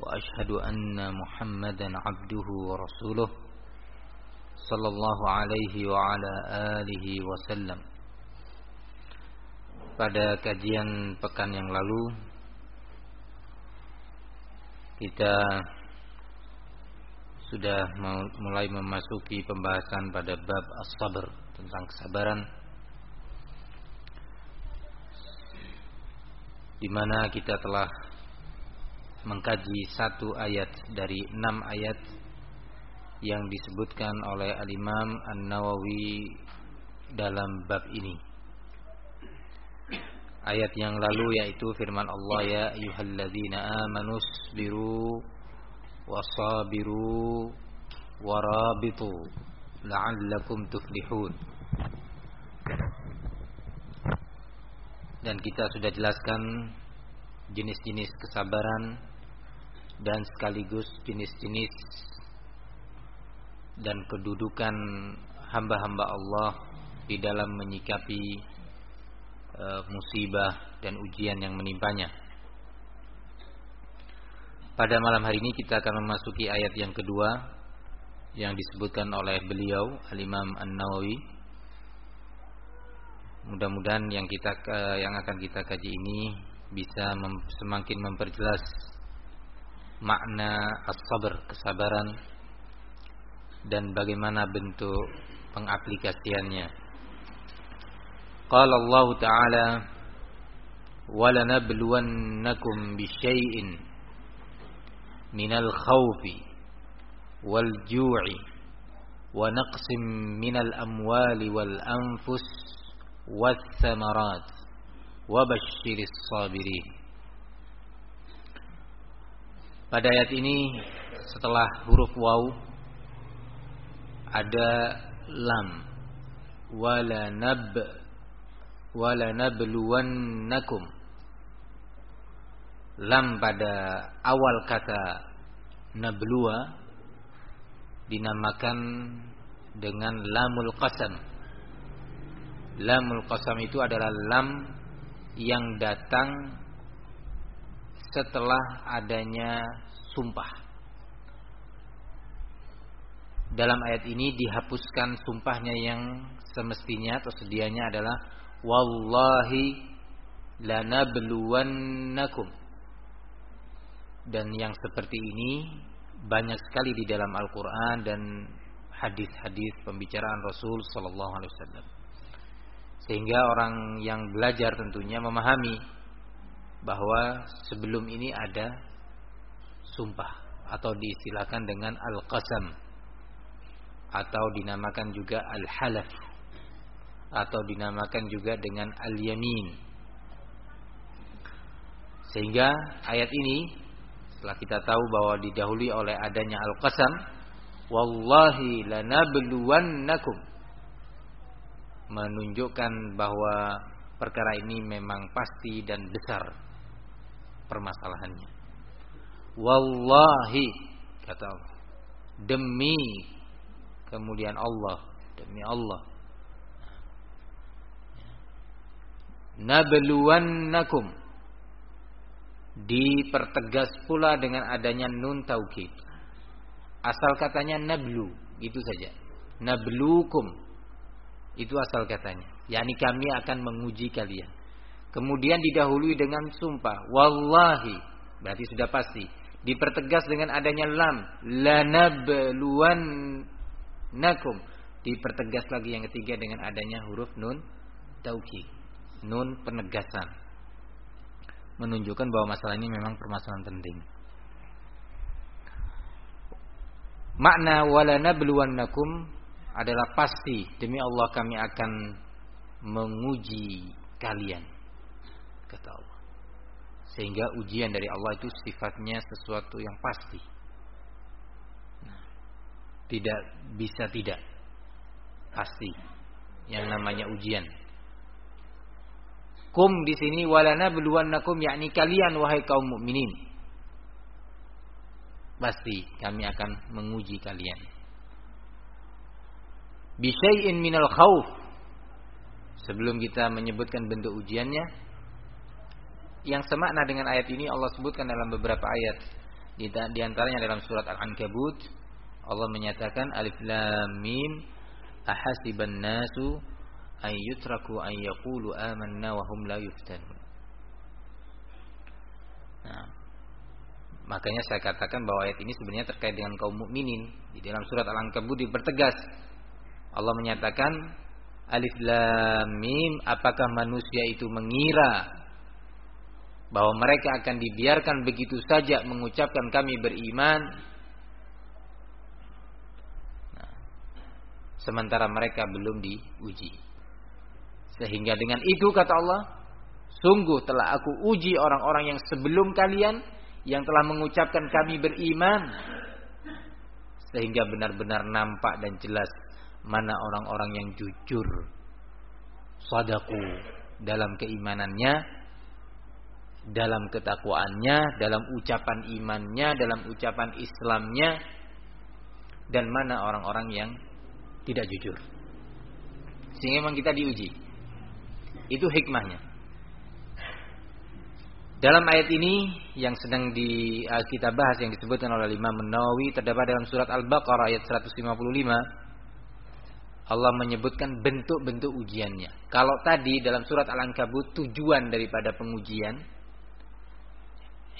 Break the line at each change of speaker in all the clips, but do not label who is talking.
وأشهد أن محمدا عبده ورسوله صلى الله عليه وعلى آله وسلم Pada kajian pekan yang lalu Kita Sudah mulai memasuki pembahasan pada bab as-sabr Tentang kesabaran di mana kita telah mengkaji satu ayat dari enam ayat yang disebutkan oleh Al-Imam An-Nawawi dalam bab ini. Ayat yang lalu yaitu firman Allah ya ayyuhalladzina amanu sabiru wasabiru warabitu la'allakum tuflihun. Dan kita sudah jelaskan jenis-jenis kesabaran dan sekaligus jenis-jenis dan kedudukan hamba-hamba Allah di dalam menyikapi e, musibah dan ujian yang menimpanya. Pada malam hari ini kita akan memasuki ayat yang kedua yang disebutkan oleh beliau Al-Imam An-Nawawi. Mudah-mudahan yang kita yang akan kita kaji ini bisa mem semakin memperjelas makna as-sabr, kesabaran dan bagaimana bentuk pengaplikasiannya. Qala Allah Ta'ala وَلَنَبْلُوَنَّكُمْ بِشَيْءٍ مِنَ الْخَوْفِ وَالْجُوعِ وَنَقْصٍ مِنَ الْأَمْوَالِ وَالْأَنفُسِ وَالثَّمَرَاتِ wabashiris sabirin. Pada ayat ini setelah huruf waw ada lam. Wala nab wala nabluwannakum. Lam pada awal kata nabluwa dinamakan dengan lamul qasam. Lamul qasam itu adalah lam yang datang setelah adanya sumpah. Dalam ayat ini dihapuskan sumpahnya yang semestinya atau sedianya adalah wallahi lanabluwannakum. Dan yang seperti ini banyak sekali di dalam Al-Qur'an dan hadis-hadis pembicaraan Rasul sallallahu alaihi wasallam. Sehingga orang yang belajar tentunya memahami bahwa sebelum ini ada sumpah atau diistilahkan dengan al-qasam atau dinamakan juga al-halaf atau dinamakan juga dengan al-yamin. Sehingga ayat ini setelah kita tahu bahwa didahului oleh adanya al-qasam wallahi lanabluwannakum menunjukkan bahwa perkara ini memang pasti dan besar permasalahannya. Wallahi kata Allah. Demi kemudian Allah, demi Allah. Nabluwannakum dipertegas pula dengan adanya nun taukid. Asal katanya nablu, itu saja. Nablukum itu asal katanya. yakni kami akan menguji kalian. Kemudian didahului dengan sumpah. Wallahi. Berarti sudah pasti. Dipertegas dengan adanya lam. Lanabluwan nakum. Dipertegas lagi yang ketiga dengan adanya huruf nun tauki. Nun penegasan. Menunjukkan bahwa masalah ini memang permasalahan penting. Makna walanabluwannakum adalah pasti demi Allah kami akan menguji kalian kata Allah Sehingga ujian dari Allah itu sifatnya sesuatu yang pasti. Nah, tidak bisa tidak pasti yang namanya ujian. Kum di sini walana nakum yakni kalian wahai kaum mukminin. Pasti kami akan menguji kalian. Bisyai'in minal khawf. Sebelum kita menyebutkan bentuk ujiannya, yang semakna dengan ayat ini Allah sebutkan dalam beberapa ayat. Di, antaranya dalam surat Al-Ankabut Allah menyatakan alif lam mim ahasiban nasu ay yutraku ay yaqulu amanna wa hum la yuftanun. Nah, makanya saya katakan bahwa ayat ini sebenarnya terkait dengan kaum mukminin. Di dalam surat Al-Ankabut dipertegas Allah menyatakan alif lam mim apakah manusia itu mengira bahwa mereka akan dibiarkan begitu saja mengucapkan kami beriman. Nah, sementara mereka belum diuji. Sehingga dengan itu kata Allah sungguh telah aku uji orang-orang yang sebelum kalian yang telah mengucapkan kami beriman. Sehingga benar-benar nampak dan jelas mana orang-orang yang jujur sadaku dalam keimanannya dalam ketakwaannya, dalam ucapan imannya, dalam ucapan Islamnya, dan mana orang-orang yang tidak jujur. Sehingga memang kita diuji. Itu hikmahnya. Dalam ayat ini yang sedang di, uh, kita bahas yang disebutkan oleh Imam Nawawi terdapat dalam surat Al-Baqarah ayat 155 Allah menyebutkan bentuk-bentuk ujiannya. Kalau tadi dalam surat Al-Ankabut tujuan daripada pengujian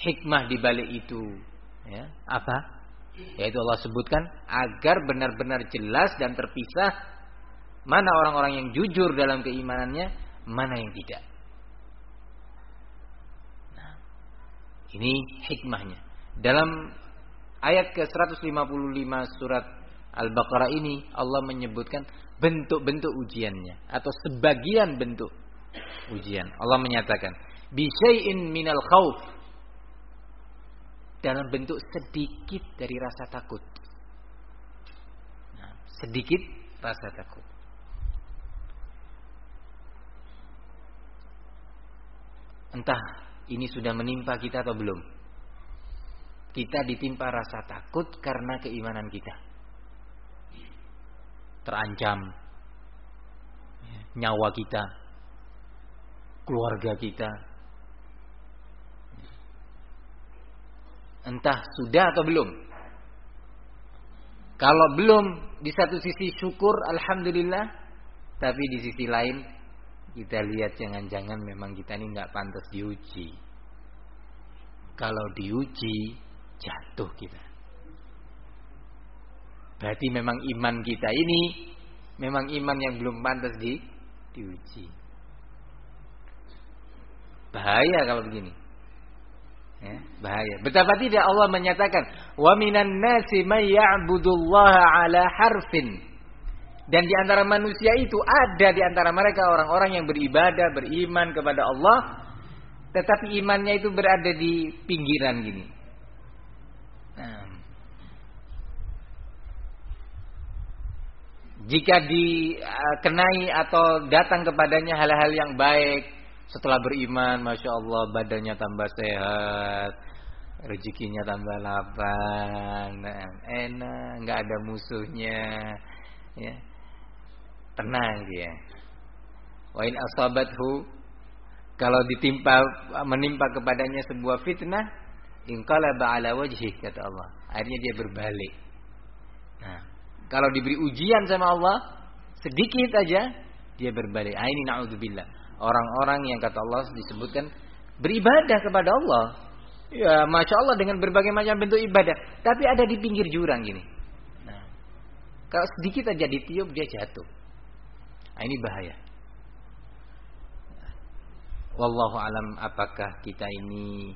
hikmah di balik itu. Ya apa? Yaitu Allah sebutkan agar benar-benar jelas dan terpisah mana orang-orang yang jujur dalam keimanannya mana yang tidak. Nah, ini hikmahnya. Dalam ayat ke-155 surat Al-Baqarah ini Allah menyebutkan bentuk-bentuk ujiannya atau sebagian bentuk ujian. Allah menyatakan bisyai'in minal khauf dalam bentuk sedikit dari rasa takut. Nah, sedikit rasa takut. Entah ini sudah menimpa kita atau belum. Kita ditimpa rasa takut karena keimanan kita. Terancam nyawa kita, keluarga kita, Entah sudah atau belum. Kalau belum di satu sisi syukur alhamdulillah, tapi di sisi lain kita lihat jangan-jangan memang kita ini nggak pantas diuji. Kalau diuji jatuh kita. Berarti memang iman kita ini memang iman yang belum pantas di diuji. Bahaya kalau begini. Ya, bahaya. Betapa tidak Allah menyatakan, "Wa minan nasi may ya'budullaha ala harfin." Dan di antara manusia itu ada di antara mereka orang-orang yang beribadah, beriman kepada Allah, tetapi imannya itu berada di pinggiran gini. Nah. Jika dikenai atau datang kepadanya hal-hal yang baik, setelah beriman, masya Allah badannya tambah sehat, rezekinya tambah lapang, enak, nggak ada musuhnya, ya, tenang dia. Wain asabathu kalau ditimpa menimpa kepadanya sebuah fitnah, ingkala ba'ala wajhi kata Allah. Akhirnya dia berbalik. Nah, kalau diberi ujian sama Allah sedikit aja dia berbalik. Ah, ini naudzubillah orang-orang yang kata Allah disebutkan beribadah kepada Allah. Ya, masya Allah dengan berbagai macam bentuk ibadah, tapi ada di pinggir jurang gini. Nah, kalau sedikit aja ditiup dia jatuh. Nah, ini bahaya. Wallahu alam apakah kita ini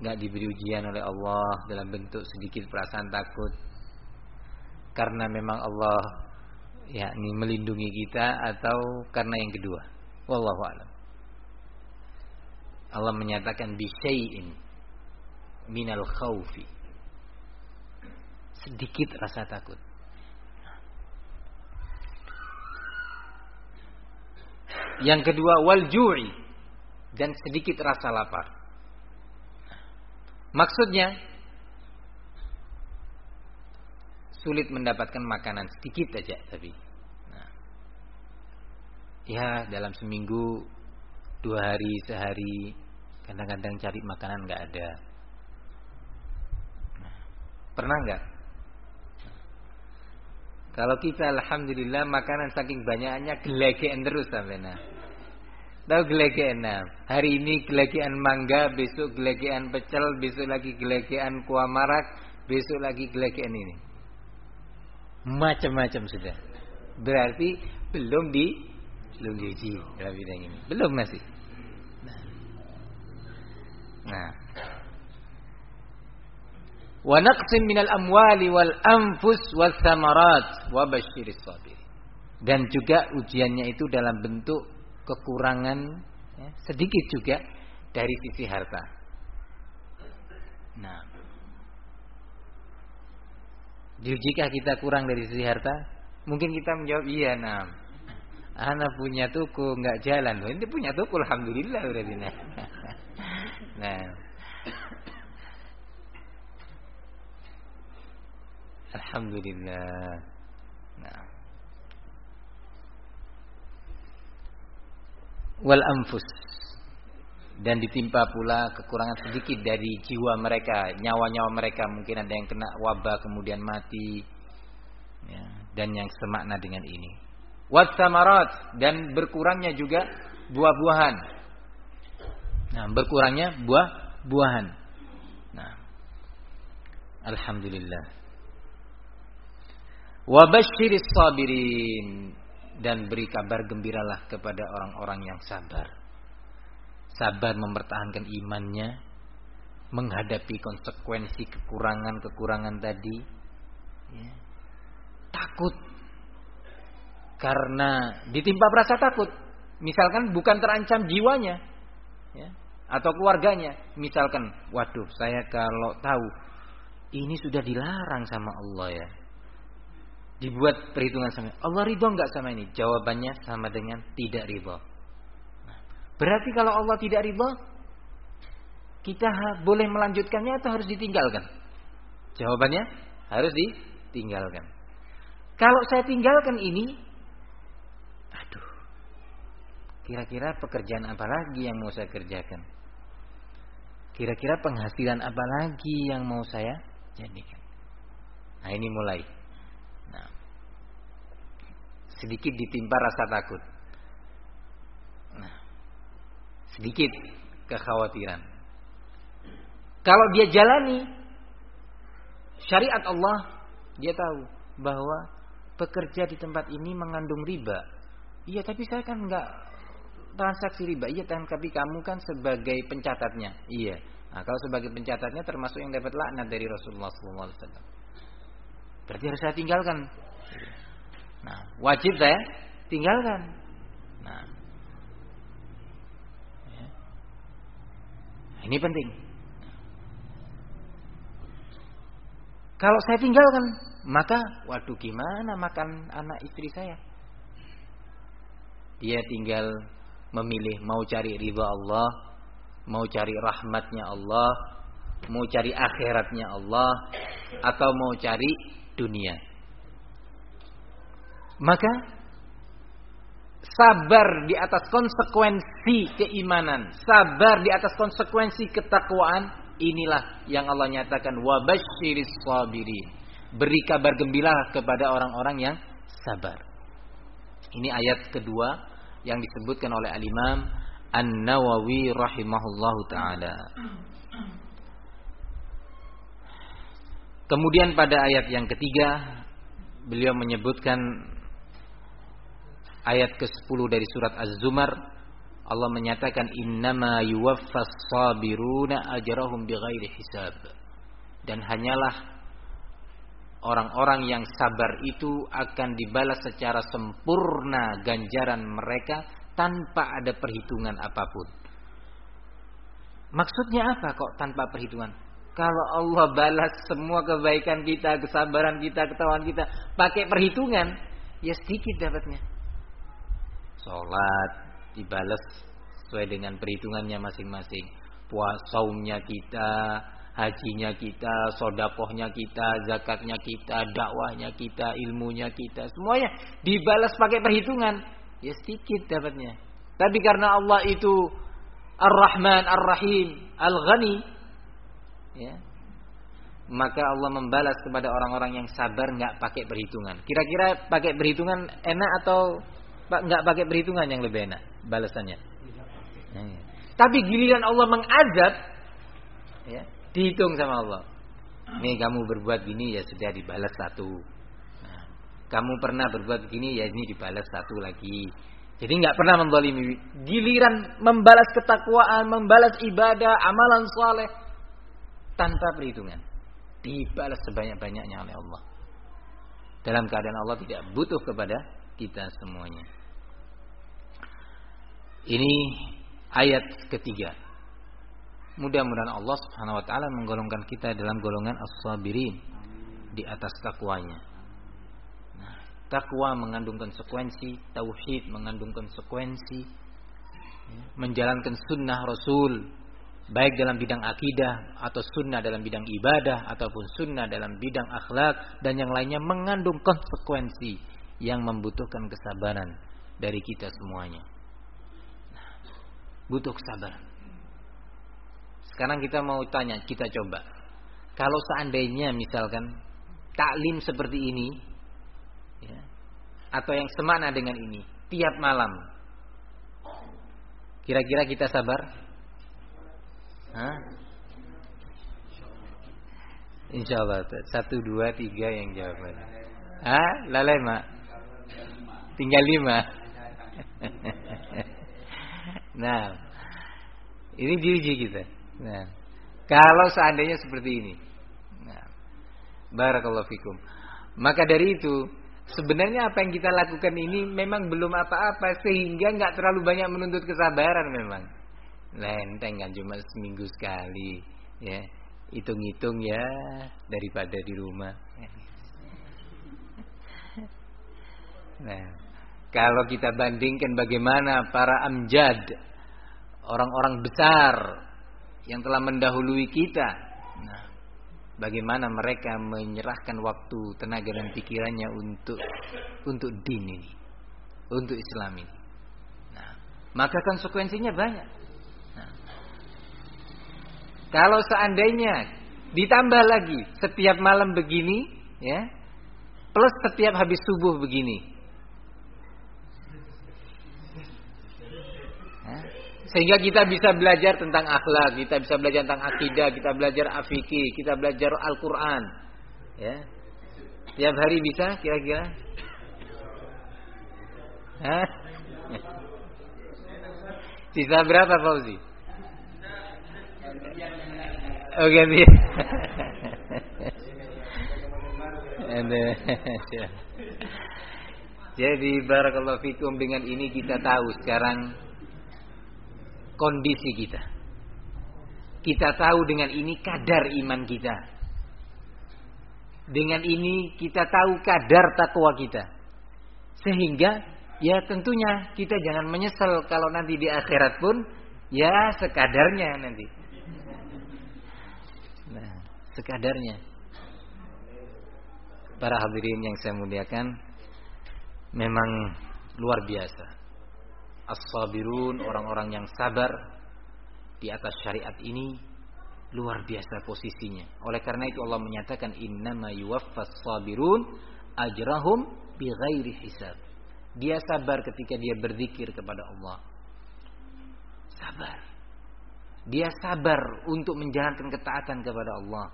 nggak diberi ujian oleh Allah dalam bentuk sedikit perasaan takut karena memang Allah yakni melindungi kita atau karena yang kedua Wallahu a'lam. Allah menyatakan bisyai'in minal khawfi. Sedikit rasa takut. Yang kedua wal ju'i dan sedikit rasa lapar. Maksudnya sulit mendapatkan makanan sedikit aja tapi ya dalam seminggu dua hari sehari kadang-kadang cari makanan nggak ada nah, pernah nggak kalau kita alhamdulillah makanan saking banyaknya gelegean terus sampai nah. Tahu gelegean nah. Hari ini gelegean mangga, besok gelegean pecel, besok lagi gelegean kuah marak, besok lagi gelegean ini. Macam-macam sudah. Berarti belum di belum diuji dalam bidang ini. Belum masih. Nah. nah wa naqsin minal amwali wal anfus wal thamarat wa basyiris sabir. Dan juga ujiannya itu dalam bentuk kekurangan ya, sedikit juga dari sisi harta. Nah, diujikah kita kurang dari sisi harta? Mungkin kita menjawab iya, nah. Anak punya tuku nggak jalan loh. Ini punya tuku alhamdulillah udah Nah, Alhamdulillah. Nah. Wal anfus dan ditimpa pula kekurangan sedikit dari jiwa mereka, nyawa-nyawa mereka mungkin ada yang kena wabah kemudian mati. Ya, dan yang semakna dengan ini. Wat samarat dan berkurangnya juga buah-buahan. Nah, berkurangnya buah-buahan. Nah. Alhamdulillah. Wabashiris sabirin dan beri kabar gembiralah kepada orang-orang yang sabar. Sabar mempertahankan imannya, menghadapi konsekuensi kekurangan-kekurangan tadi. Ya. Takut karena ditimpa rasa takut. Misalkan bukan terancam jiwanya, ya, atau keluarganya. Misalkan, waduh, saya kalau tahu ini sudah dilarang sama Allah ya dibuat perhitungan sama Allah ridho nggak sama ini? Jawabannya sama dengan tidak ridho. Nah, berarti kalau Allah tidak ridho, kita boleh melanjutkannya atau harus ditinggalkan? Jawabannya harus ditinggalkan. Kalau saya tinggalkan ini, kira-kira pekerjaan apa lagi yang mau saya kerjakan? Kira-kira penghasilan apa lagi yang mau saya jadikan? Nah ini mulai sedikit ditimpa rasa takut. Nah, sedikit kekhawatiran. Kalau dia jalani syariat Allah, dia tahu bahwa pekerja di tempat ini mengandung riba. Iya, tapi saya kan nggak transaksi riba. Iya, tapi kamu kan sebagai pencatatnya. Iya. Nah, kalau sebagai pencatatnya termasuk yang dapat laknat dari Rasulullah SAW. Berarti harus saya tinggalkan Nah, wajib saya tinggalkan. Nah, ya. ini penting. Kalau saya tinggalkan, maka waduh gimana makan anak istri saya? Dia tinggal memilih mau cari ridha Allah, mau cari rahmatnya Allah, mau cari akhiratnya Allah, atau mau cari dunia. Maka sabar di atas konsekuensi keimanan, sabar di atas konsekuensi ketakwaan, inilah yang Allah nyatakan wabasyiris sabirin. Beri kabar gembira kepada orang-orang yang sabar. Ini ayat kedua yang disebutkan oleh Al-Imam An-Nawawi rahimahullahu taala. Kemudian pada ayat yang ketiga beliau menyebutkan ayat ke-10 dari surat Az-Zumar Allah menyatakan innama yuwaffas sabiruna ajrahum bighairi hisab. Dan hanyalah orang-orang yang sabar itu akan dibalas secara sempurna ganjaran mereka tanpa ada perhitungan apa pun. Maksudnya apa kok tanpa perhitungan? Kalau Allah balas semua kebaikan kita, kesabaran kita, ketahuan kita pakai perhitungan, ya sedikit dapatnya. Sholat dibalas sesuai dengan perhitungannya masing-masing. Puasanya kita, hajinya kita, sodakohnya kita, zakatnya kita, dakwahnya kita, ilmunya kita, semuanya dibalas pakai perhitungan. Ya sedikit dapatnya. Tapi karena Allah itu Ar-Rahman, Ar-Rahim, Al-Ghani, ya, maka Allah membalas kepada orang-orang yang sabar nggak pakai perhitungan. Kira-kira pakai perhitungan enak atau nggak pakai perhitungan yang lebih enak balasannya? Ya. Tapi giliran Allah mengazab, ya, Dihitung sama Allah. Nih kamu berbuat gini ya sudah dibalas satu. Nah, kamu pernah berbuat gini ya ini dibalas satu lagi. Jadi nggak pernah membalimi. Giliran membalas ketakwaan, membalas ibadah, amalan soleh tanpa perhitungan. Dibalas sebanyak-banyaknya oleh Allah. Dalam keadaan Allah tidak butuh kepada kita semuanya. Ini ayat ketiga. Mudah-mudahan Allah Subhanahu wa taala menggolongkan kita dalam golongan as-sabirin di atas takwanya. Nah, takwa mengandung konsekuensi, tauhid mengandung konsekuensi, ya, menjalankan sunnah Rasul baik dalam bidang akidah atau sunnah dalam bidang ibadah ataupun sunnah dalam bidang akhlak dan yang lainnya mengandung konsekuensi yang membutuhkan kesabaran dari kita semuanya. Nah, butuh kesabaran. Sekarang kita mau tanya, kita coba. Kalau seandainya misalkan taklim seperti ini, ya, atau yang semana dengan ini, tiap malam, kira-kira kita sabar? Hah? Insya Allah satu dua tiga yang jawab. Ah, lalai mak. Tinggal lima. nah, ini diuji kita. Nah, kalau seandainya seperti ini. Nah, barakallahu fikum. Maka dari itu, sebenarnya apa yang kita lakukan ini memang belum apa-apa sehingga nggak terlalu banyak menuntut kesabaran memang. Lenteng kan cuma seminggu sekali, ya. Hitung-hitung ya daripada di rumah. Nah, kalau kita bandingkan bagaimana para amjad, orang-orang besar yang telah mendahului kita. Nah, bagaimana mereka menyerahkan waktu, tenaga dan pikirannya untuk untuk din ini, untuk Islam ini. Nah, maka konsekuensinya banyak. Nah, kalau seandainya ditambah lagi setiap malam begini, ya, plus setiap habis subuh begini, Sehingga kita bisa belajar tentang akhlak, kita bisa belajar tentang akidah, kita belajar afiki, kita belajar Al-Quran. Ya. Tiap hari bisa kira-kira? Hah? Sisa berapa Fauzi? Oh ganti. Jadi barakallahu fikum dengan ini kita tahu sekarang kondisi kita. Kita tahu dengan ini kadar iman kita. Dengan ini kita tahu kadar takwa kita. Sehingga ya tentunya kita jangan menyesal kalau nanti di akhirat pun ya sekadarnya nanti. Nah, sekadarnya. Para hadirin yang saya muliakan memang luar biasa as-sabirun, orang-orang yang sabar di atas syariat ini luar biasa posisinya. Oleh karena itu Allah menyatakan innama yuwaffas sabirun ajrahum bighairi hisab. Dia sabar ketika dia berzikir kepada Allah. Sabar. Dia sabar untuk menjalankan ketaatan kepada Allah.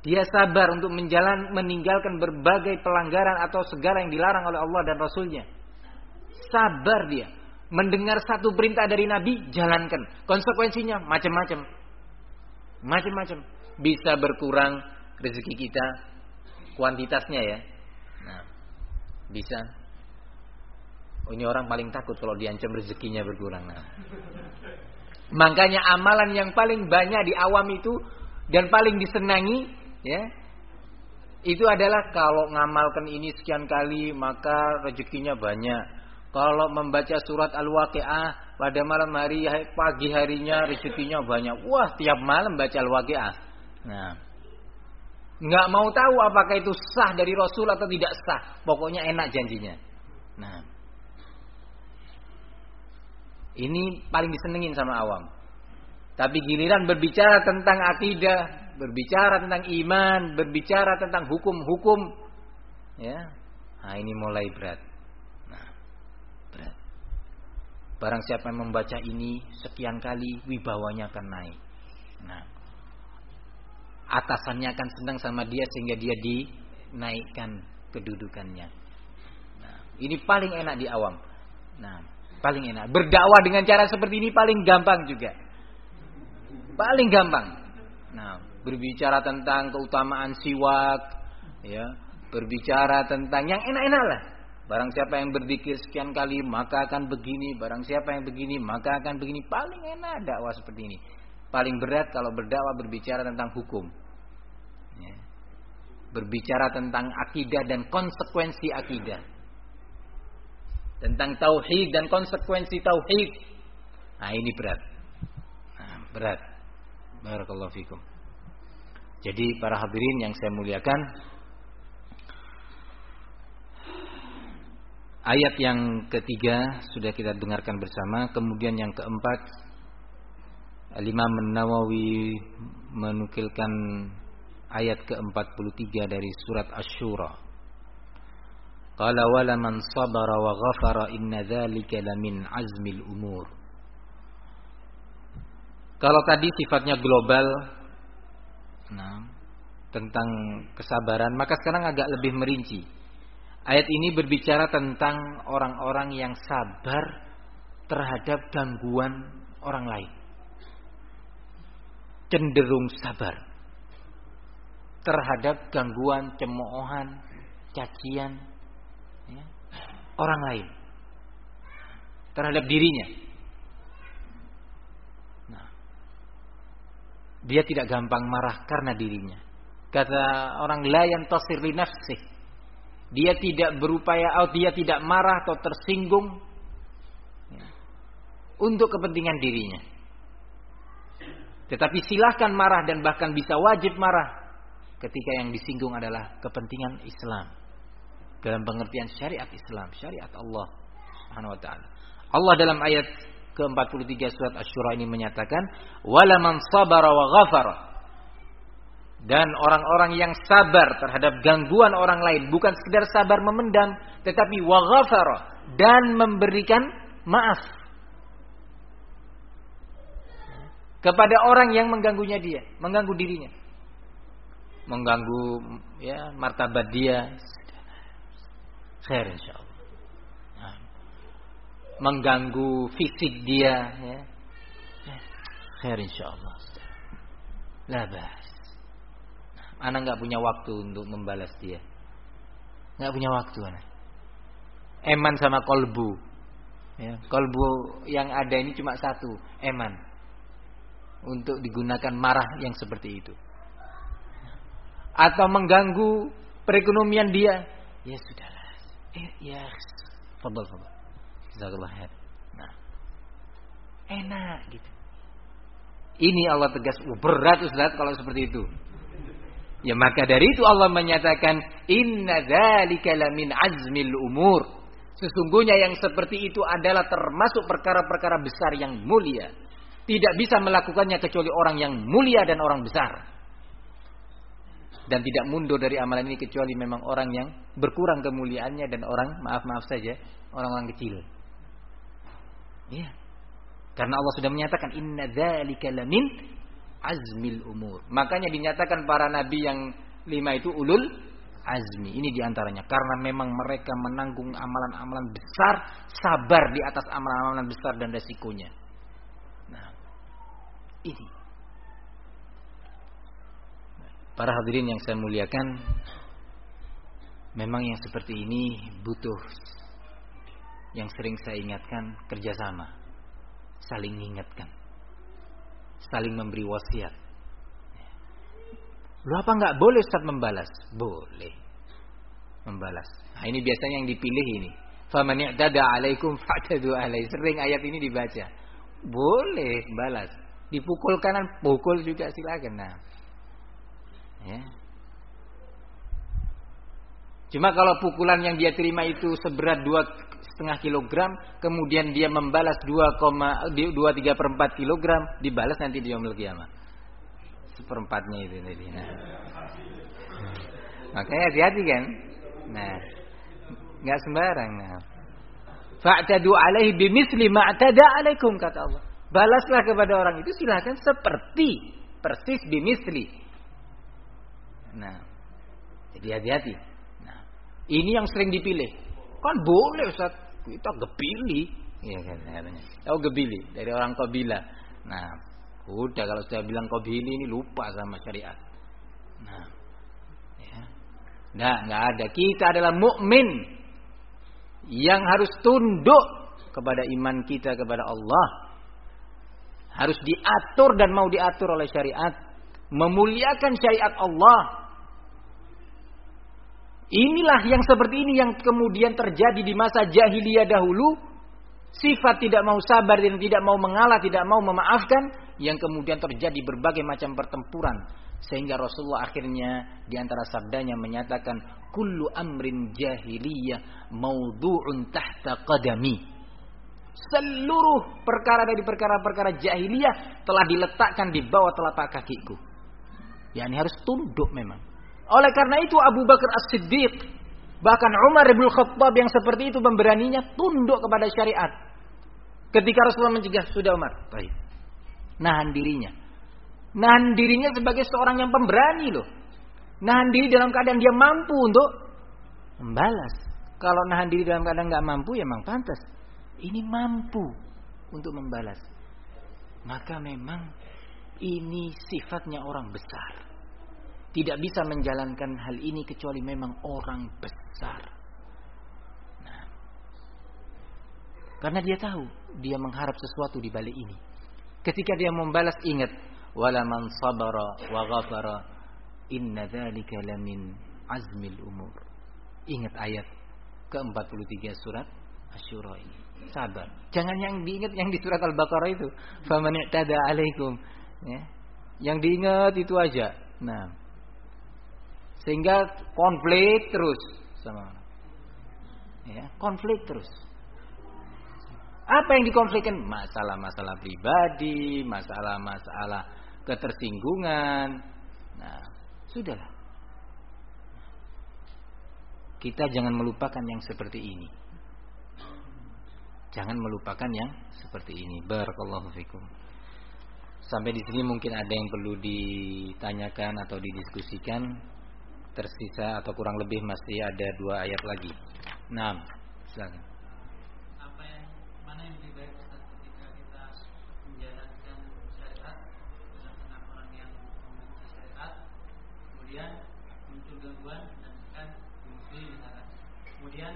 Dia sabar untuk menjalan meninggalkan berbagai pelanggaran atau segala yang dilarang oleh Allah dan Rasulnya. Sabar dia. Mendengar satu perintah dari Nabi, jalankan. Konsekuensinya macam-macam. Macam-macam. Bisa berkurang rezeki kita, kuantitasnya ya. Nah, bisa. Oh, ini orang paling takut kalau diancam rezekinya berkurang. Nah. Makanya amalan yang paling banyak di awam itu dan paling disenangi ya itu adalah kalau ngamalkan ini sekian kali maka rezekinya banyak. Kalau membaca surat Al-Waqiah pada malam hari pagi harinya rezekinya banyak. Wah, tiap malam baca Al-Waqiah. Nah, nggak mau tahu apakah itu sah dari Rasul atau tidak sah. Pokoknya enak janjinya. Nah, ini paling disenengin sama awam. Tapi giliran berbicara tentang akidah, berbicara tentang iman, berbicara tentang hukum-hukum, ya, nah ini mulai berat. Nah, berat. Barang siapa yang membaca ini sekian kali, wibawanya akan naik. Nah, atasannya akan senang sama dia sehingga dia dinaikkan kedudukannya. Nah, ini paling enak di awam. Nah, Paling enak. Berdakwah dengan cara seperti ini paling gampang juga. Paling gampang. Nah, berbicara tentang keutamaan siwak, ya, berbicara tentang yang enak-enak lah. Barang siapa yang berzikir sekian kali maka akan begini, barang siapa yang begini maka akan begini. Paling enak dakwah seperti ini. Paling berat kalau berdakwah berbicara tentang hukum. Ya. Berbicara tentang akidah dan konsekuensi akidah tentang tauhid dan konsekuensi tauhid. Nah, ini berat. Nah, berat. Barakallahu fikum. Jadi para hadirin yang saya muliakan, ayat yang ketiga sudah kita dengarkan bersama, kemudian yang keempat Imam Nawawi menukilkan ayat ke-43 dari surat Asy-Syura. Qala wala man sabara wa ghafara inna dzalika lamin azmil umur. Kalau tadi sifatnya global nah, tentang kesabaran, maka sekarang agak lebih merinci. Ayat ini berbicara tentang orang-orang yang sabar terhadap gangguan orang lain. Cenderung sabar terhadap gangguan, cemoohan, cacian, ya, orang lain terhadap dirinya. Nah, dia tidak gampang marah karena dirinya. Kata orang lain tasir li nafsi. Dia tidak berupaya atau dia tidak marah atau tersinggung untuk kepentingan dirinya. Tetapi silahkan marah dan bahkan bisa wajib marah ketika yang disinggung adalah kepentingan Islam dalam pengertian syariat Islam, syariat Allah Subhanahu wa taala. Allah dalam ayat ke-43 surat Asy-Syura ini menyatakan, "Wala man sabara wa ghafara." Dan orang-orang yang sabar terhadap gangguan orang lain, bukan sekedar sabar memendam, tetapi wa ghafara dan memberikan maaf kepada orang yang mengganggunya dia, mengganggu dirinya. Mengganggu ya martabat dia, khair insyaallah. Nah, mengganggu fisik dia ya. Khair insyaallah. Anak nggak punya waktu untuk membalas dia. Nggak punya waktu anak. Eman sama kolbu. Ya, kolbu yang ada ini cuma satu, eman. Untuk digunakan marah yang seperti itu. Atau mengganggu perekonomian dia, ya sudah Eh, ya, fadal fadal. Jazakallah khair. Nah, enak gitu. Ini Allah tegas, berat Ustaz kalau seperti itu. Ya maka dari itu Allah menyatakan inna dzalika lamin azmil umur. Sesungguhnya yang seperti itu adalah termasuk perkara-perkara besar yang mulia. Tidak bisa melakukannya kecuali orang yang mulia dan orang besar dan tidak mundur dari amalan ini kecuali memang orang yang berkurang kemuliaannya dan orang maaf-maaf saja orang-orang kecil. Iya. Karena Allah sudah menyatakan inna dzalika lamin azmil umur. Makanya dinyatakan para nabi yang lima itu ulul azmi. Ini di antaranya karena memang mereka menanggung amalan-amalan besar, sabar di atas amalan-amalan besar dan resikonya. Nah, ini Para hadirin yang saya muliakan, memang yang seperti ini butuh yang sering saya ingatkan kerjasama, saling mengingatkan. Saling memberi wasiat. Lu apa nggak boleh Ustaz membalas? Boleh. Membalas. Nah, ini biasanya yang dipilih ini. Faman i'tada 'alaikum fa'tadu 'alai. Sering ayat ini dibaca. Boleh balas. Dipukul kanan, pukul juga silakan. Nah. Ya. Cuma kalau pukulan yang dia terima itu seberat dua setengah kilogram, kemudian dia membalas dua koma dua tiga perempat kilogram, dibalas nanti dia memiliki kiamat. Seperempatnya itu tadi. Nah. Makanya hati-hati kan. Nah, nggak sembarang. Nah. Fa'tadu alaihi bimisli ma'tada alaikum kata Allah. Balaslah kepada orang itu silakan seperti persis bimisli. Nah, jadi hati-hati. Ini yang sering dipilih. Kan boleh Ustaz. Kita gebili. Iya kan katanya. Oh gebili dari orang Qabila. Nah, udah kalau saya bilang Qabili ini lupa sama syariat. Nah, ya. Nah, nggak ada. Kita adalah mukmin yang harus tunduk kepada iman kita kepada Allah. Harus diatur dan mau diatur oleh syariat. Memuliakan syariat Allah Inilah yang seperti ini yang kemudian terjadi di masa jahiliyah dahulu. Sifat tidak mau sabar dan tidak mau mengalah, tidak mau memaafkan. Yang kemudian terjadi berbagai macam pertempuran. Sehingga Rasulullah akhirnya di antara sabdanya menyatakan. Kullu amrin jahiliyah maudu'un tahta qadami. Seluruh perkara dari perkara-perkara jahiliyah telah diletakkan di bawah telapak kakiku. Ya ini harus tunduk memang. Oleh karena itu Abu Bakar As-Siddiq bahkan Umar bin Khattab yang seperti itu memberaninya tunduk kepada syariat. Ketika Rasulullah mencegah sudah Umar, baik. Nahan dirinya. Nahan dirinya sebagai seorang yang pemberani loh. Nahan diri dalam keadaan dia mampu untuk membalas. Kalau nahan diri dalam keadaan nggak mampu ya memang pantas. Ini mampu untuk membalas. Maka memang ini sifatnya orang besar tidak bisa menjalankan hal ini kecuali memang orang besar. Nah, karena dia tahu dia mengharap sesuatu di balik ini. Ketika dia membalas ingat wala man sabara wa ghafara inna dzalika lamin azmil umur. Ingat ayat ke-43 surat Asyura ini. Sabar. Jangan yang diingat yang di surat Al-Baqarah itu. Faman i'tada alaikum. Ya. Yang diingat itu aja. Nah, sehingga konflik terus sama ya, konflik terus. Apa yang dikonflikkan? Masalah-masalah pribadi, masalah-masalah ketersinggungan. Nah, sudahlah. Kita jangan melupakan yang seperti ini. Jangan melupakan yang seperti ini. Barakallahu fikum. Sampai di sini mungkin ada yang perlu ditanyakan atau didiskusikan tersisa atau kurang lebih masih ada dua ayat lagi. Nah, silakan.
Apa yang mana yang lebih baik Ustaz ketika kita menjalankan syariat tengah orang yang membenci syariat, kemudian muncul gangguan dan kan misalkan. Kemudian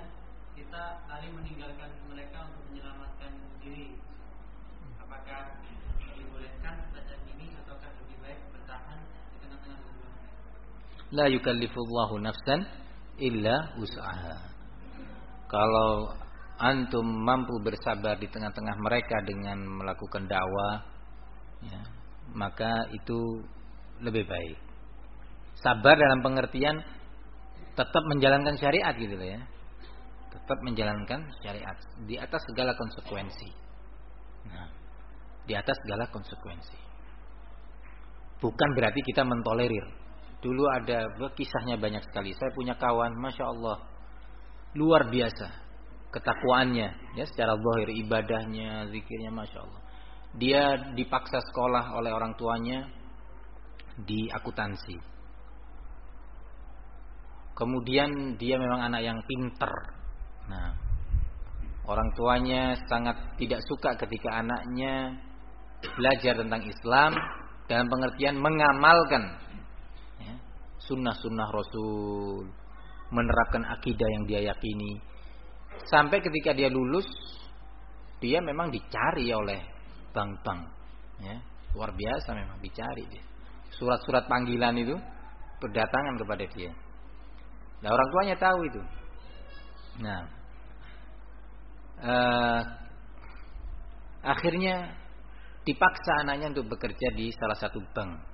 kita lari meninggalkan mereka untuk menyelamatkan diri. Apakah dibolehkan belajar ini ataukah lebih baik bertahan di tengah-tengah
la yukallifullahu nafsan illa usaha. Kalau antum mampu bersabar di tengah-tengah mereka dengan melakukan dakwah, ya, maka itu lebih baik. Sabar dalam pengertian tetap menjalankan syariat gitu ya. Tetap menjalankan syariat di atas segala konsekuensi. Nah, di atas segala konsekuensi. Bukan berarti kita mentolerir Dulu ada kisahnya banyak sekali. Saya punya kawan, masya Allah, luar biasa ketakwaannya, ya secara zahir ibadahnya, zikirnya, masya Allah. Dia dipaksa sekolah oleh orang tuanya di akuntansi. Kemudian dia memang anak yang pinter. Nah, orang tuanya sangat tidak suka ketika anaknya belajar tentang Islam dalam pengertian mengamalkan sunnah-sunnah Rasul, menerapkan akidah yang dia yakini. Sampai ketika dia lulus, dia memang dicari oleh bank-bank. Ya. Luar biasa memang dicari dia. Surat-surat panggilan itu berdatangan kepada dia. Nah orang tuanya tahu itu. Nah, uh, akhirnya dipaksa anaknya untuk bekerja di salah satu bank.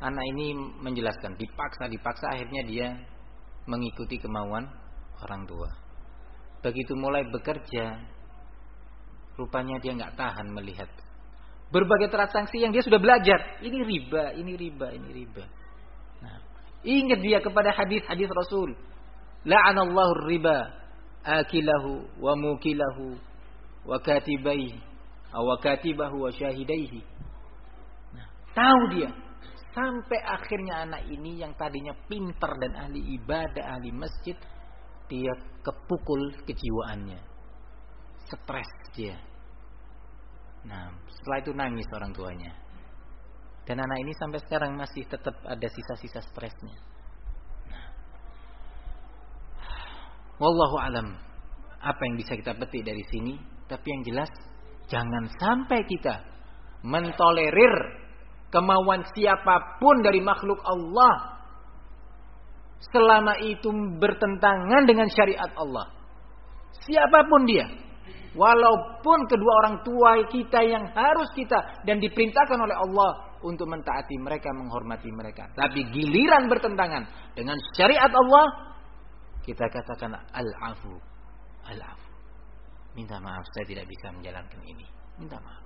Anak ini menjelaskan, dipaksa, dipaksa, akhirnya dia mengikuti kemauan orang tua. Begitu mulai bekerja, rupanya dia nggak tahan melihat berbagai transaksi yang dia sudah belajar. Ini riba, ini riba, ini riba. Nah, ingat dia kepada hadis-hadis Rasul. La'anallahu riba akilahu wa mukilahu wa katibaihi wa katibahu wa syahidaihi. Nah, tahu dia sampai akhirnya anak ini yang tadinya pintar dan ahli ibadah, ahli masjid, dia kepukul kejiwaannya. Stres dia. Nah, setelah itu nangis orang tuanya. Dan anak ini sampai sekarang masih tetap ada sisa-sisa stresnya. Nah. Wallahu alam. Apa yang bisa kita petik dari sini? Tapi yang jelas jangan sampai kita mentolerir kemauan siapa pun dari makhluk Allah selama itu bertentangan dengan syariat Allah. Siapa pun dia, Walaupun kedua orang tua kita yang harus kita dan diperintahkan oleh Allah untuk mentaati mereka, menghormati mereka. Tapi giliran bertentangan dengan syariat Allah, kita katakan al-afu. Al-afu. Minta maaf saya tidak bisa menjalankan ini. Minta maaf.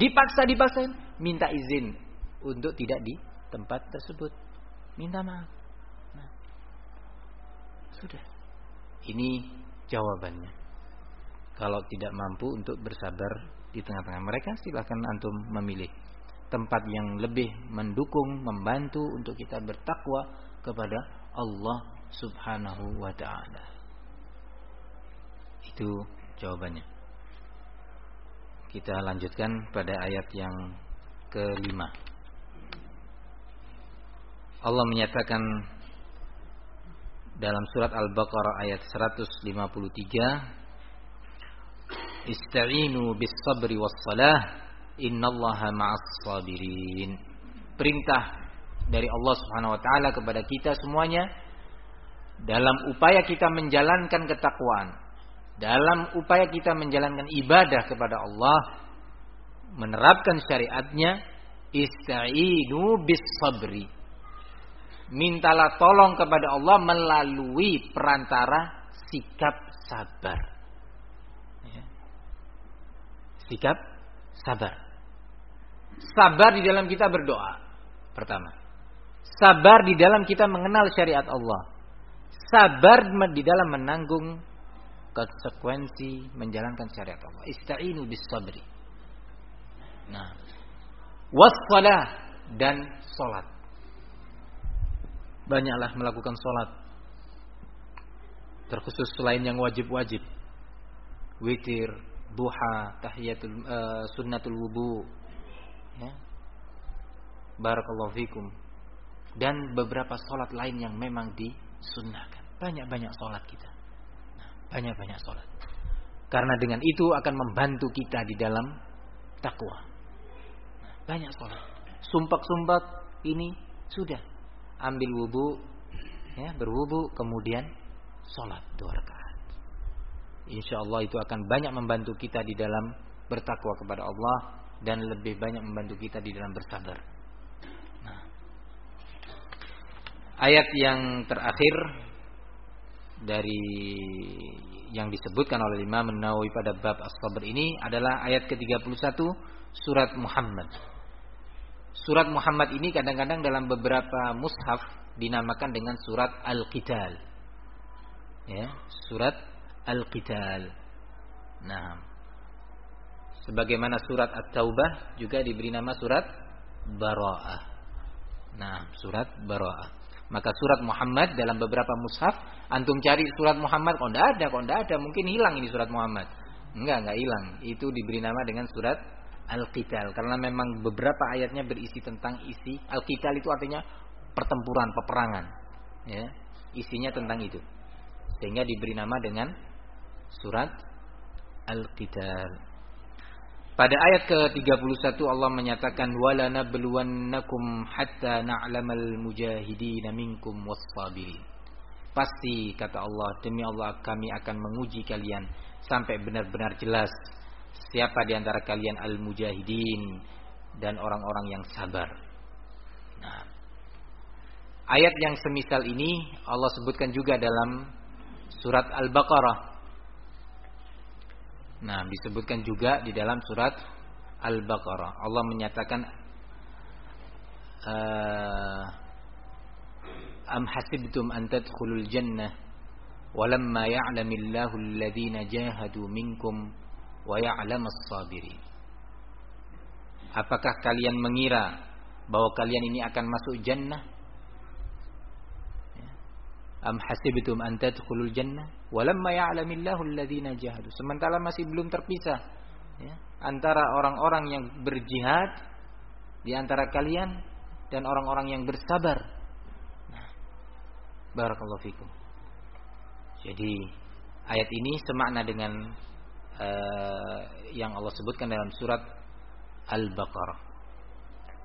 Dipaksa dipaksa, minta izin untuk tidak di tempat tersebut. Minta maaf. Nah, sudah. Ini jawabannya. Kalau tidak mampu untuk bersabar di tengah-tengah mereka, silahkan antum memilih tempat yang lebih mendukung, membantu untuk kita bertakwa kepada Allah Subhanahu wa taala. Itu jawabannya. Kita lanjutkan pada ayat yang kelima. Allah menyatakan dalam surat Al-Baqarah ayat 153 Ista'inu bis sabri was salah innallaha ma'as sabirin. Perintah dari Allah Subhanahu wa taala kepada kita semuanya dalam upaya kita menjalankan ketakwaan, dalam upaya kita menjalankan ibadah kepada Allah, menerapkan syariatnya, ista'inu bis sabri. Mintalah tolong kepada Allah melalui perantara sikap sabar sikap sabar. Sabar di dalam kita berdoa. Pertama. Sabar di dalam kita mengenal syariat Allah. Sabar di dalam menanggung konsekuensi menjalankan syariat Allah. Ista'inu bis sabri. Nah. Wassalah dan solat. Banyaklah melakukan solat. Terkhusus selain yang wajib-wajib. Witir, duha, tahiyatul uh, sunnatul wudu. Ya. Barakallahu fikum. Dan beberapa sholat lain yang memang disunnahkan. Banyak-banyak sholat kita. Nah, banyak-banyak sholat. Karena dengan itu akan membantu kita di dalam takwa. Banyak sholat. Sumpak-sumpak ini sudah. Ambil wudu, ya, berwudu, kemudian sholat dua rakaat. Insya Allah itu akan banyak membantu kita di dalam bertakwa kepada Allah dan lebih banyak membantu kita di dalam bersabar. Nah. Ayat yang terakhir dari yang disebutkan oleh Imam Nawawi pada bab As-Sabr ini adalah ayat ke-31 surat Muhammad. Surat Muhammad ini kadang-kadang dalam beberapa mushaf dinamakan dengan surat Al-Qital. Ya, surat Al-Qital. Nah, sebagaimana surat At-Taubah juga diberi nama surat Bara'ah. Nah, surat Bara'ah. Maka surat Muhammad dalam beberapa mushaf antum cari surat Muhammad kok enggak ada, kok enggak ada, mungkin hilang ini surat Muhammad. Enggak, enggak hilang. Itu diberi nama dengan surat Al-Qital karena memang beberapa ayatnya berisi tentang isi Al-Qital itu artinya pertempuran, peperangan. Ya, isinya tentang itu. Sehingga diberi nama dengan surat Al-Qital. Pada ayat ke-31 Allah menyatakan wala nabluwannakum hatta na'lamal mujahidin minkum was-sabirin. Pasti kata Allah demi Allah kami akan menguji kalian sampai benar-benar jelas siapa di antara kalian al-mujahidin dan orang-orang yang sabar. Nah, ayat yang semisal ini Allah sebutkan juga dalam surat Al-Baqarah Nah, disebutkan juga di dalam surat Al-Baqarah. Allah menyatakan uh, Am hasibtum an tadkhulul jannah walamma ya'lamillahu alladhina jahadu minkum wa ya'lamas sabirin. Apakah kalian mengira bahwa kalian ini akan masuk jannah Am hasibtum an tadkhulul jannah walamma ya'lamillahu alladhina jahadu. Sementara masih belum terpisah ya, antara orang-orang yang berjihad di antara kalian dan orang-orang yang bersabar. Nah, barakallahu fikum. Jadi ayat ini semakna dengan uh, yang Allah sebutkan dalam surat Al-Baqarah.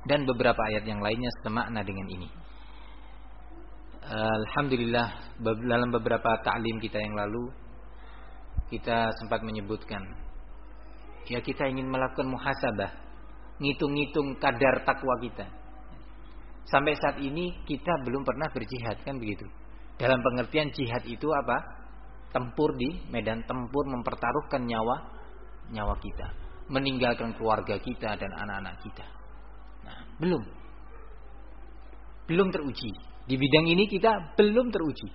Dan beberapa ayat yang lainnya semakna dengan ini. Alhamdulillah dalam beberapa taklim kita yang lalu kita sempat menyebutkan ya kita ingin melakukan muhasabah, ngitung-ngitung kadar takwa kita. Sampai saat ini kita belum pernah berjihad kan begitu. Dalam pengertian jihad itu apa? Tempur di medan tempur mempertaruhkan nyawa nyawa kita, meninggalkan keluarga kita dan anak-anak kita. Nah, belum. Belum teruji. Di bidang ini kita belum teruji.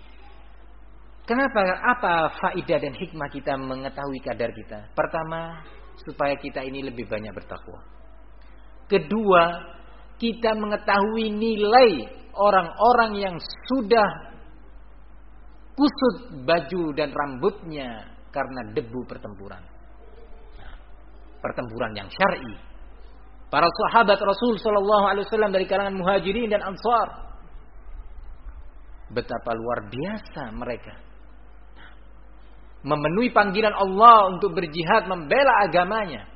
Kenapa? Apa faidah dan hikmah kita mengetahui kadar kita? Pertama, supaya kita ini lebih banyak bertakwa. Kedua, kita mengetahui nilai orang-orang yang sudah kusut baju dan rambutnya karena debu pertempuran. Pertempuran yang syar'i. Para sahabat Rasul Shallallahu Alaihi Wasallam dari kalangan muhajirin dan ansar Betapa luar biasa mereka. Memenuhi panggilan Allah untuk berjihad membela agamanya.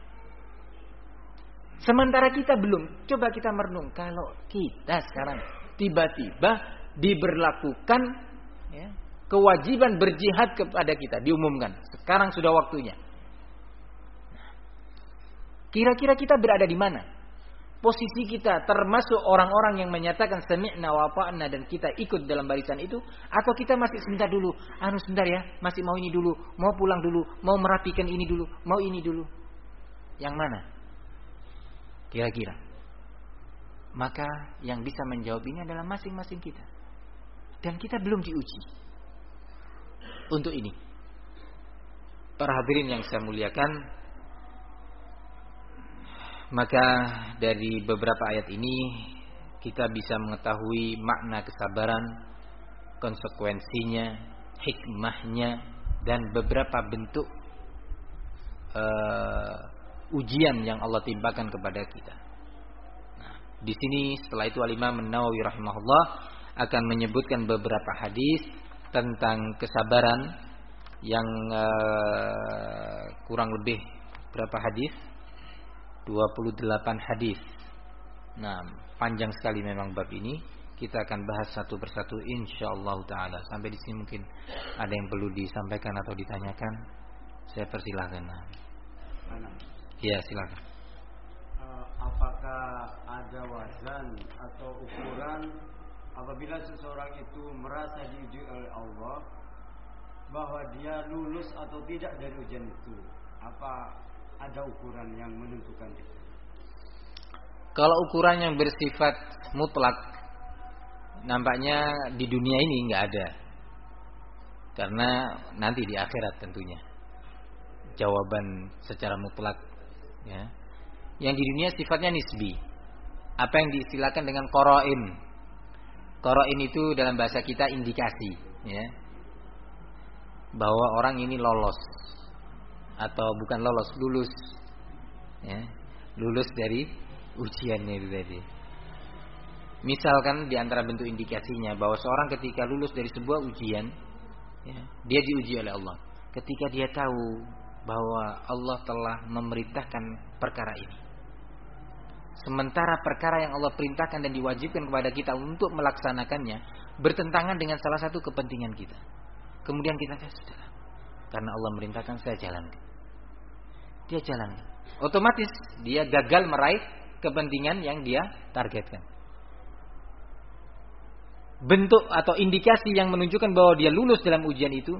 Sementara kita belum. Coba kita merenung. Kalau kita sekarang tiba-tiba diberlakukan ya, kewajiban berjihad kepada kita. Diumumkan. Sekarang sudah waktunya. Kira-kira kita berada di mana? posisi kita termasuk orang-orang yang menyatakan sami'na wa dan kita ikut dalam barisan itu atau kita masih sebentar dulu anu sebentar ya masih mau ini dulu mau pulang dulu mau merapikan ini dulu mau ini dulu yang mana kira-kira maka yang bisa menjawab ini adalah masing-masing kita dan kita belum diuji untuk ini para hadirin yang saya muliakan maka dari beberapa ayat ini kita bisa mengetahui makna kesabaran, konsekuensinya, hikmahnya dan beberapa bentuk uh, ujian yang Allah timpakan kepada kita. Nah, di sini setelah itu Al-Imam Nawawi rahimahullah akan menyebutkan beberapa hadis tentang kesabaran yang uh, kurang lebih berapa hadis? 28 hadis. Nah, panjang sekali memang bab ini. Kita akan bahas satu persatu insyaallah taala. Sampai di sini mungkin ada yang perlu disampaikan atau ditanyakan. Saya persilahkan. Iya, silakan.
Uh, apakah ada wazan atau ukuran apabila seseorang itu merasa diuji oleh Allah bahwa dia lulus atau tidak dari ujian itu? Apa ada ukuran yang menentukan itu?
Kalau ukuran yang bersifat mutlak, nampaknya di dunia ini nggak ada, karena nanti di akhirat tentunya jawaban secara mutlak. Ya. Yang di dunia sifatnya nisbi. Apa yang diistilahkan dengan koroin. Koroin itu dalam bahasa kita indikasi, ya, bahwa orang ini lolos atau bukan lolos lulus ya. Lulus dari ujiannya itu tadi. Misalkan di antara bentuk indikasinya bahwa seorang ketika lulus dari sebuah ujian ya, dia diuji oleh Allah. Ketika dia tahu bahwa Allah telah memerintahkan perkara ini. Sementara perkara yang Allah perintahkan dan diwajibkan kepada kita untuk melaksanakannya bertentangan dengan salah satu kepentingan kita. Kemudian kita ya sudah, karena Allah merintahkan saya jalan. Dia jalan. Otomatis dia gagal meraih kepentingan yang dia targetkan. Bentuk atau indikasi yang menunjukkan bahwa dia lulus dalam ujian itu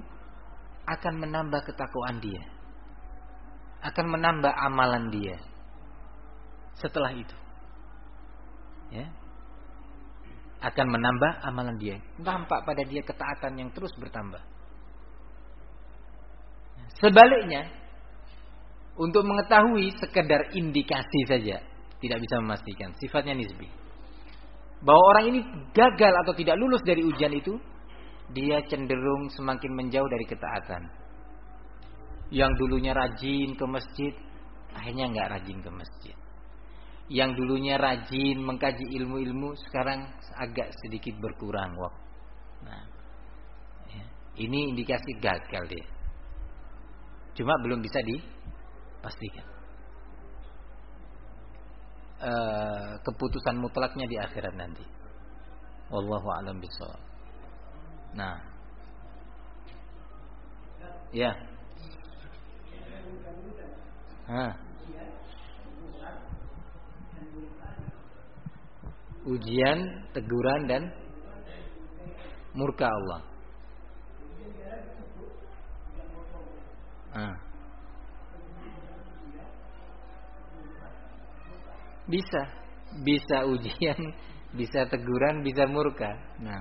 akan menambah ketakwaan dia. Akan menambah amalan dia. Setelah itu. Ya. Akan menambah amalan dia. Nampak pada dia ketaatan yang terus bertambah. Sebaliknya, untuk mengetahui sekedar indikasi saja, tidak bisa memastikan. Sifatnya nisbi. Bahwa orang ini gagal atau tidak lulus dari ujian itu, dia cenderung semakin menjauh dari ketaatan. Yang dulunya rajin ke masjid, akhirnya nggak rajin ke masjid. Yang dulunya rajin mengkaji ilmu-ilmu, sekarang agak sedikit berkurang waktu. Nah, ya. ini indikasi gagal dia. Cuma belum bisa dipastikan. E, keputusan mutlaknya di akhirat nanti. Wallahu a'lam bishawab. Nah. Ya. Hah. Ujian, teguran dan murka Allah. Ah. Bisa, bisa ujian, bisa teguran, bisa murka. Nah,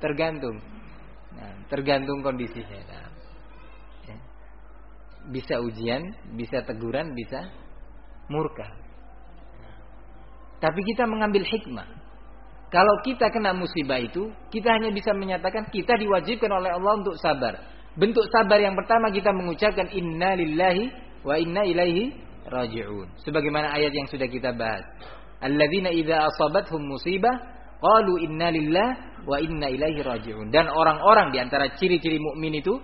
tergantung. Nah, tergantung kondisinya. Nah, ya. Bisa ujian, bisa teguran, bisa murka. Tapi kita mengambil hikmah. Kalau kita kena musibah itu, kita hanya bisa menyatakan kita diwajibkan oleh Allah untuk sabar. Bentuk sabar yang pertama kita mengucapkan inna lillahi wa inna ilaihi raji'un. Sebagaimana ayat yang sudah kita bahas. Alladzina idza asabathum musibah qalu inna lillahi wa inna ilaihi raji'un. Dan orang-orang di antara ciri-ciri mukmin itu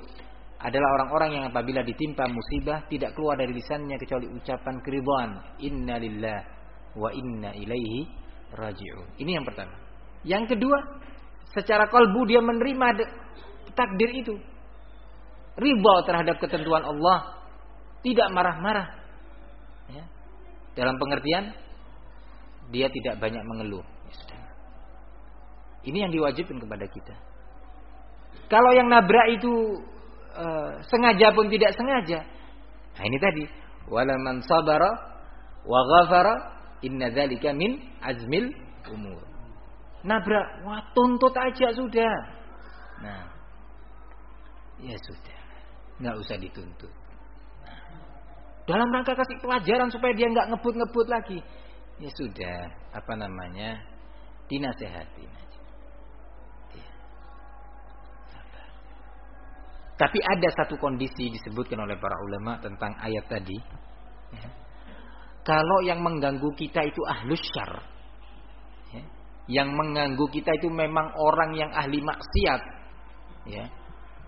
adalah orang-orang yang apabila ditimpa musibah tidak keluar dari lisannya kecuali ucapan keridhaan inna lillahi wa inna ilaihi raji'un. Ini yang pertama. Yang kedua, secara kalbu dia menerima takdir itu riba terhadap ketentuan Allah, tidak marah-marah. Ya. Dalam pengertian dia tidak banyak mengeluh. Ya Ini yang diwajibkan kepada kita. Kalau yang nabrak itu e, sengaja pun tidak sengaja. Nah ini tadi, walaman sabara wa ghafara inna dzalika min azmil umur. Nabrak, wah tuntut aja sudah. Nah, ya sudah nggak usah dituntut. dalam rangka kasih pelajaran supaya dia nggak ngebut-ngebut lagi, ya sudah, apa namanya, dinasehatin aja. Ya. Tapi ada satu kondisi disebutkan oleh para ulama tentang ayat tadi. Ya. Kalau yang mengganggu kita itu ahlus syar. Ya. Yang mengganggu kita itu memang orang yang ahli maksiat. Ya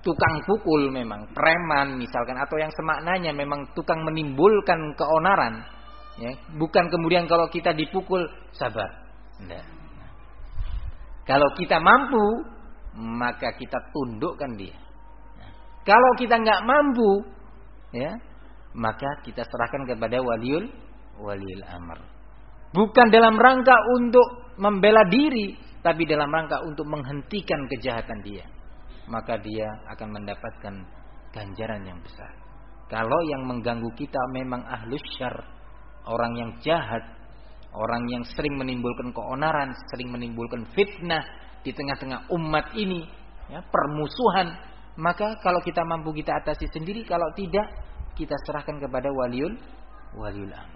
tukang pukul memang preman misalkan atau yang semaknanya memang tukang menimbulkan keonaran ya bukan kemudian kalau kita dipukul sabar Enggak. kalau kita mampu maka kita tundukkan dia kalau kita nggak mampu ya maka kita serahkan kepada waliul waliul amr bukan dalam rangka untuk membela diri tapi dalam rangka untuk menghentikan kejahatan dia maka dia akan mendapatkan ganjaran yang besar. Kalau yang mengganggu kita memang ahlus syar, orang yang jahat, orang yang sering menimbulkan keonaran, sering menimbulkan fitnah di tengah-tengah umat ini, ya, permusuhan, maka kalau kita mampu kita atasi sendiri, kalau tidak kita serahkan kepada waliul waliul amr.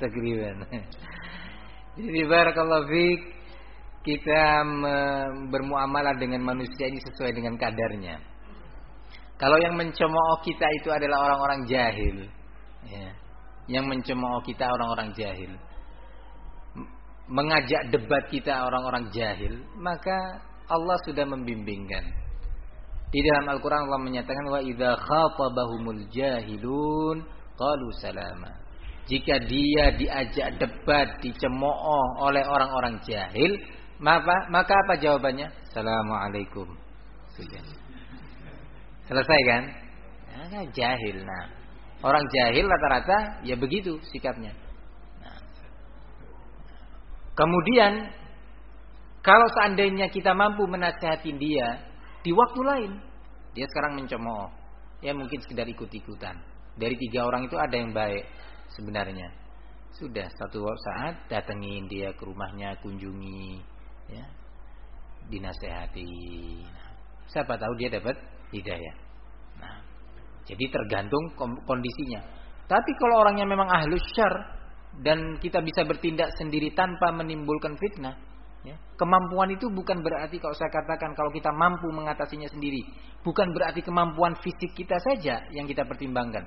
Takriban. Jadi barakallahu fiik kita bermuamalah dengan manusia ini sesuai dengan kadarnya. Kalau yang mencemooh kita itu adalah orang-orang jahil, ya. Yang mencemooh kita orang-orang jahil. Mengajak debat kita orang-orang jahil, maka Allah sudah membimbingkan. Di dalam Al-Qur'an Allah menyatakan wa idza khatabahumul jahilun qalu salama. Jika dia diajak debat, dicemooh oleh orang-orang jahil, maka maka apa jawabannya? Assalamualaikum. Sudah. Selesai kan? Nah, jahil. Nah, orang jahil rata-rata ya begitu sikapnya. Nah. Kemudian kalau seandainya kita mampu menasihati dia di waktu lain, dia sekarang mencemooh, ya mungkin sekedar ikut-ikutan. Dari tiga orang itu ada yang baik sebenarnya. Sudah satu saat datengin dia ke rumahnya, kunjungi, ya, dinasehati. Nah, siapa tahu dia dapat hidayah. Nah, jadi tergantung kondisinya. Tapi kalau orangnya memang ahlus syar dan kita bisa bertindak sendiri tanpa menimbulkan fitnah, ya, kemampuan itu bukan berarti kalau saya katakan kalau kita mampu mengatasinya sendiri, bukan berarti kemampuan fisik kita saja yang kita pertimbangkan.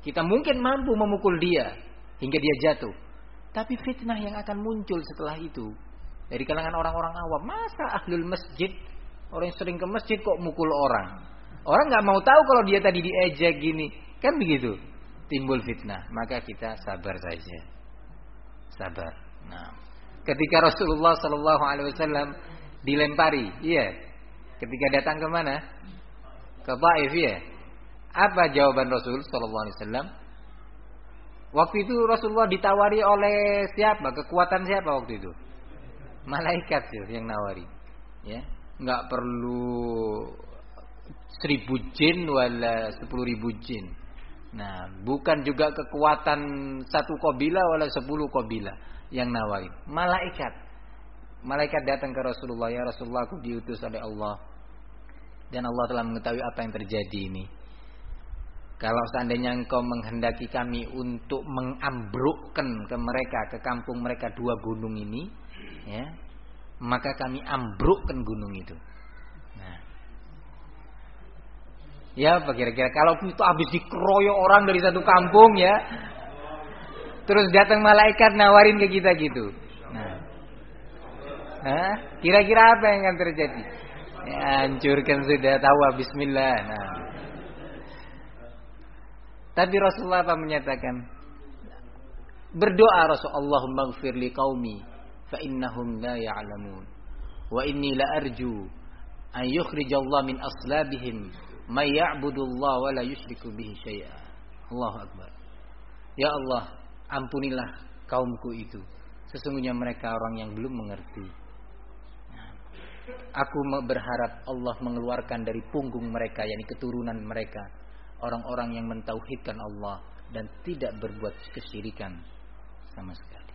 Kita mungkin mampu memukul dia hingga dia jatuh, tapi fitnah yang akan muncul setelah itu dari kalangan orang-orang awam, masa ahlul masjid orang yang sering ke masjid kok mukul orang? Orang nggak mau tahu kalau dia tadi diejek gini, kan begitu. Timbul fitnah, maka kita sabar saja. Sabar. Nah, ketika Rasulullah Shallallahu Alaihi Wasallam dilempari, iya. Ketika datang ke mana? Ke Taif, ya. Apa jawaban Rasul Shallallahu Alaihi Wasallam? Waktu itu Rasulullah ditawari oleh siapa? Kekuatan siapa waktu itu? Malaikat sih yang nawari. Ya, nggak perlu seribu jin wala sepuluh ribu jin. Nah, bukan juga kekuatan satu kobila wala sepuluh kobila yang nawari. Malaikat. Malaikat datang ke Rasulullah, ya Rasulullah aku diutus oleh Allah. Dan Allah telah mengetahui apa yang terjadi ini. Kalau seandainya engkau menghendaki kami untuk mengambrukkan ke mereka, ke kampung mereka dua gunung ini, ya, maka kami ambrukkan gunung itu. Ya apa kira-kira kalau itu habis dikeroyok orang dari satu kampung ya. Terus datang malaikat nawarin ke kita gitu. Nah. kira-kira apa yang akan terjadi? Ya, hancurkan sudah tahu bismillah. Nah. Tapi Rasulullah apa menyatakan? Berdoa Rasulullah maghfir li qaumi fa innahum la ya'lamun. Wa inni la arju an yukhrijallahu min aslabihim may ya'budullah wa la yusyriku bihi syai'a. Allahu akbar. Ya Allah, ampunilah kaumku itu. Sesungguhnya mereka orang yang belum mengerti. Aku berharap Allah mengeluarkan dari punggung mereka, yakni keturunan mereka, orang-orang yang mentauhidkan Allah dan tidak berbuat kesyirikan sama sekali.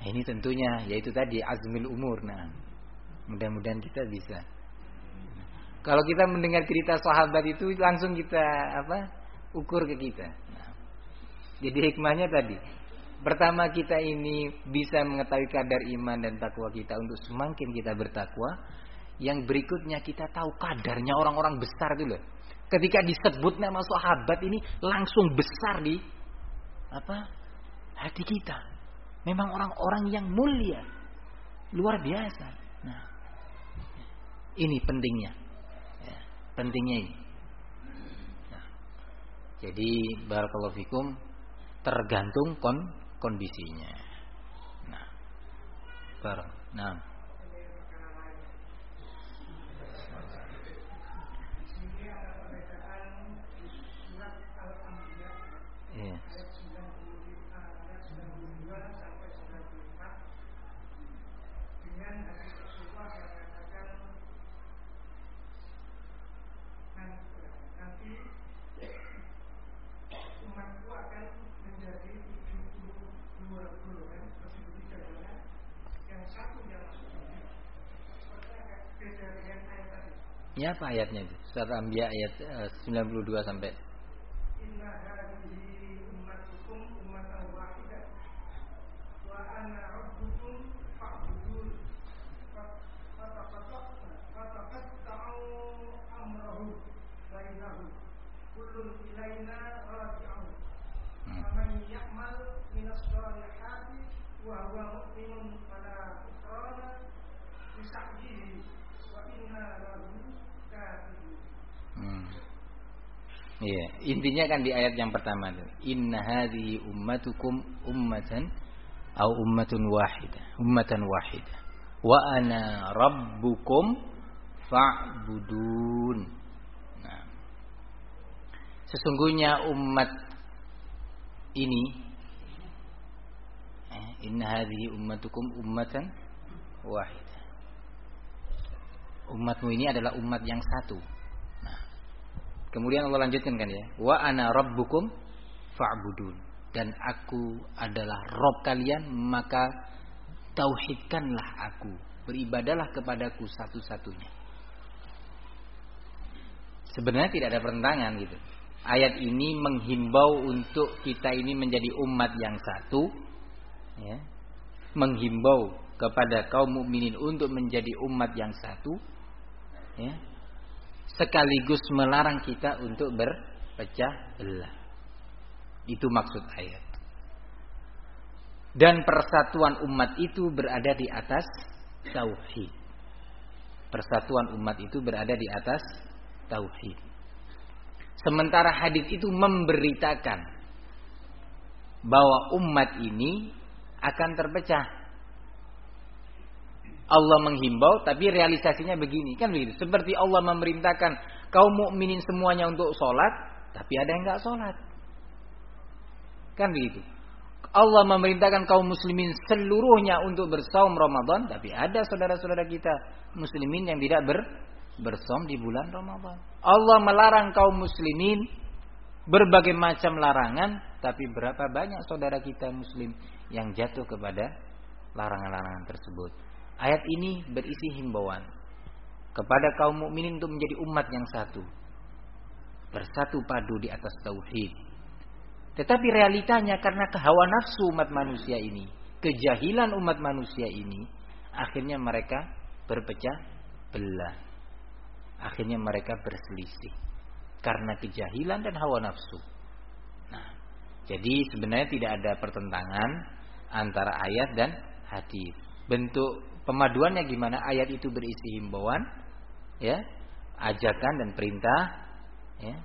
Nah, ini tentunya yaitu tadi azmil umur. Nah, mudah-mudahan kita bisa kalau kita mendengar cerita sahabat itu langsung kita apa? ukur ke kita. Nah, jadi hikmahnya tadi, pertama kita ini bisa mengetahui kadar iman dan takwa kita untuk semakin kita bertakwa. Yang berikutnya kita tahu kadarnya orang-orang besar itu loh. Ketika disebut nama sahabat ini langsung besar di apa? hati kita. Memang orang-orang yang mulia. Luar biasa. Nah, ini pentingnya pentingnya ini. Nah, jadi barakallahu fikum tergantung kon kondisinya. Nah, bar, nah. Ya apa ayatnya itu? Surat Anbiya ayat eh, 92 sampai
Inna hadhihi ummatukum ummatan wahidah wa ana rabbukum fa'budun. Fataqatta'u amrahu bainahum. Kullun ilaina raji'un.
Hmm.
Faman ya'mal minas solihati wa huwa mu'minun fala kufrana bisa'yihi wa inna lahu katibun.
Hmm. Iya, intinya kan di ayat yang pertama itu. Inna hadhihi ummatukum ummatan au ummatun wahidah, ummatan wahidah. Wa ana rabbukum fa'budun. Nah. Sesungguhnya umat ini eh, inna hadhihi ummatukum ummatan wahidah. Umatmu ini adalah umat yang satu. Kemudian Allah lanjutkan kan ya, wa ana rabbukum fa'budun dan aku adalah Rob kalian maka tauhidkanlah aku beribadalah kepadaku satu-satunya. Sebenarnya tidak ada pertentangan gitu. Ayat ini menghimbau untuk kita ini menjadi umat yang satu, ya. menghimbau kepada kaum mukminin untuk menjadi umat yang satu, ya. Sekaligus melarang kita untuk berpecah belah. Itu maksud ayat. Dan persatuan umat itu berada di atas tauhid. Persatuan umat itu berada di atas tauhid. Sementara hadis itu memberitakan bahwa umat ini akan terpecah. Allah menghimbau tapi realisasinya begini kan begitu. Seperti Allah memerintahkan kaum mukminin semuanya untuk sholat, tapi ada yang nggak sholat. Kan begitu. Allah memerintahkan kaum muslimin seluruhnya untuk bersaum Ramadan, tapi ada saudara-saudara kita muslimin yang tidak ber bersaum di bulan Ramadan. Allah melarang kaum muslimin berbagai macam larangan, tapi berapa banyak saudara kita muslim yang jatuh kepada larangan-larangan tersebut. Ayat ini berisi himbauan kepada kaum mukminin untuk menjadi umat yang satu. Bersatu padu di atas tauhid. Tetapi realitanya karena kehawa nafsu umat manusia ini, kejahilan umat manusia ini, akhirnya mereka berpecah belah. Akhirnya mereka berselisih karena kejahilan dan hawa nafsu. Nah, jadi sebenarnya tidak ada pertentangan antara ayat dan hadis. Bentuk pemaduannya gimana? Ayat itu berisi himbauan, ya, ajakan dan perintah, ya.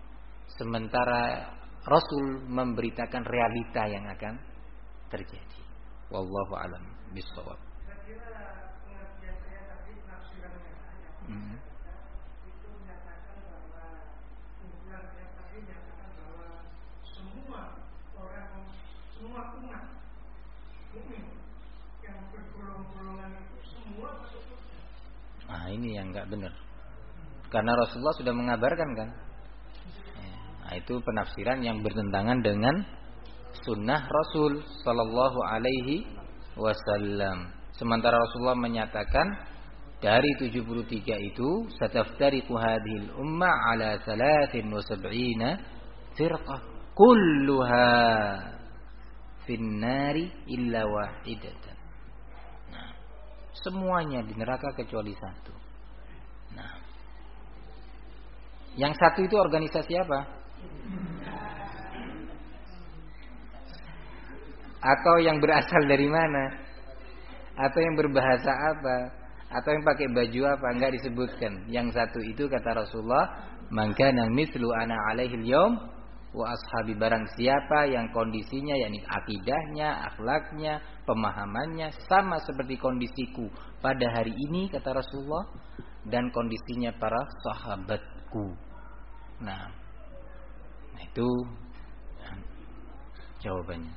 Sementara Rasul memberitakan realita yang akan terjadi. Wallahu alam bisawab.
Saya kira pengertian saya tadi penafsirannya ayat
Hmm.
itu menyatakan bahwa kumpulan ayat tadi menyatakan bahwa semua orang semua umat mukmin yang bergolong-golongan itu semua masuk surga.
Nah, ini yang nggak benar. Karena Rasulullah sudah mengabarkan kan. Nah, itu penafsiran yang bertentangan dengan sunnah Rasul Sallallahu Alaihi Wasallam. Sementara Rasulullah menyatakan dari 73 itu sataftariqu hadhil umma ala 73 firqah kulluha finnari illa wahidatan. Semuanya di neraka kecuali satu. Nah, yang satu itu organisasi apa? Atau yang berasal dari mana? Atau yang berbahasa apa? Atau yang pakai baju apa? Enggak disebutkan. Yang satu itu kata Rasulullah, "Man kana mislu ana alaihi al wa ashabi barang siapa yang kondisinya yakni akidahnya, akhlaknya, pemahamannya sama seperti kondisiku pada hari ini kata Rasulullah dan kondisinya para sahabatku. Nah, nah itu ya, jawabannya.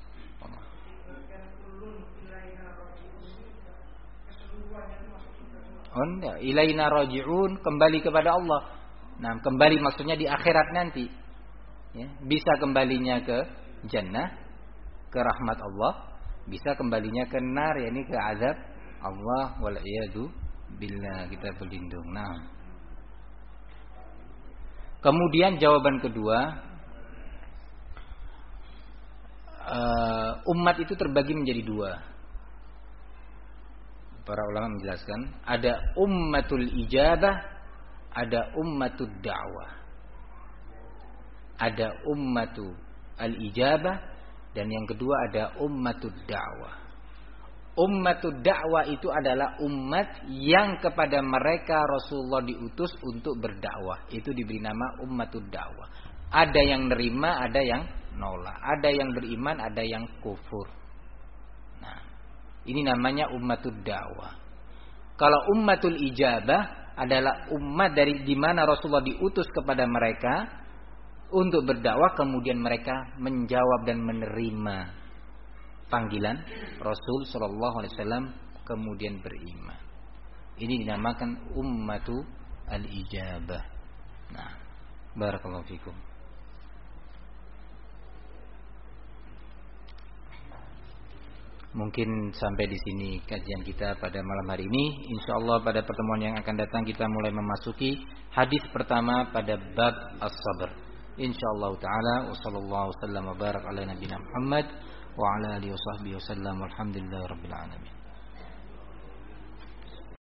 Oh ilaina raji'un kembali kepada Allah. Nah, kembali maksudnya di akhirat nanti. Ya, bisa kembalinya ke jannah, ke rahmat Allah, bisa kembalinya ke nar yakni ke azab Allah wal billah kita berlindung. Nah. Kemudian jawaban kedua, uh, umat itu terbagi menjadi dua. Para ulama menjelaskan, ada ummatul ijabah, ada ummatul da'wah. Ada ummatu al-ijabah dan yang kedua ada ummatul da'wah. Ummatud dakwah itu adalah umat yang kepada mereka Rasulullah diutus untuk berdakwah. Itu diberi nama ummatud dakwah. Ada yang nerima, ada yang nolak. Ada yang beriman, ada yang kufur. Nah, ini namanya ummatud dakwah. Kalau ummatul ijabah adalah umat dari di mana Rasulullah diutus kepada mereka untuk berdakwah kemudian mereka menjawab dan menerima panggilan Rasul Shallallahu Alaihi Wasallam kemudian beriman. Ini dinamakan ummatu al-ijabah. Nah, barakallahu fikum. Mungkin sampai di sini kajian kita pada malam hari ini. Insya Allah pada pertemuan yang akan datang kita mulai memasuki hadis pertama pada bab as-sabr. Insya Allah Taala. Wassalamualaikum warahmatullahi wabarakatuh. wa ala alihi wa sahbihi wasallam walhamdulillahi rabbil alamin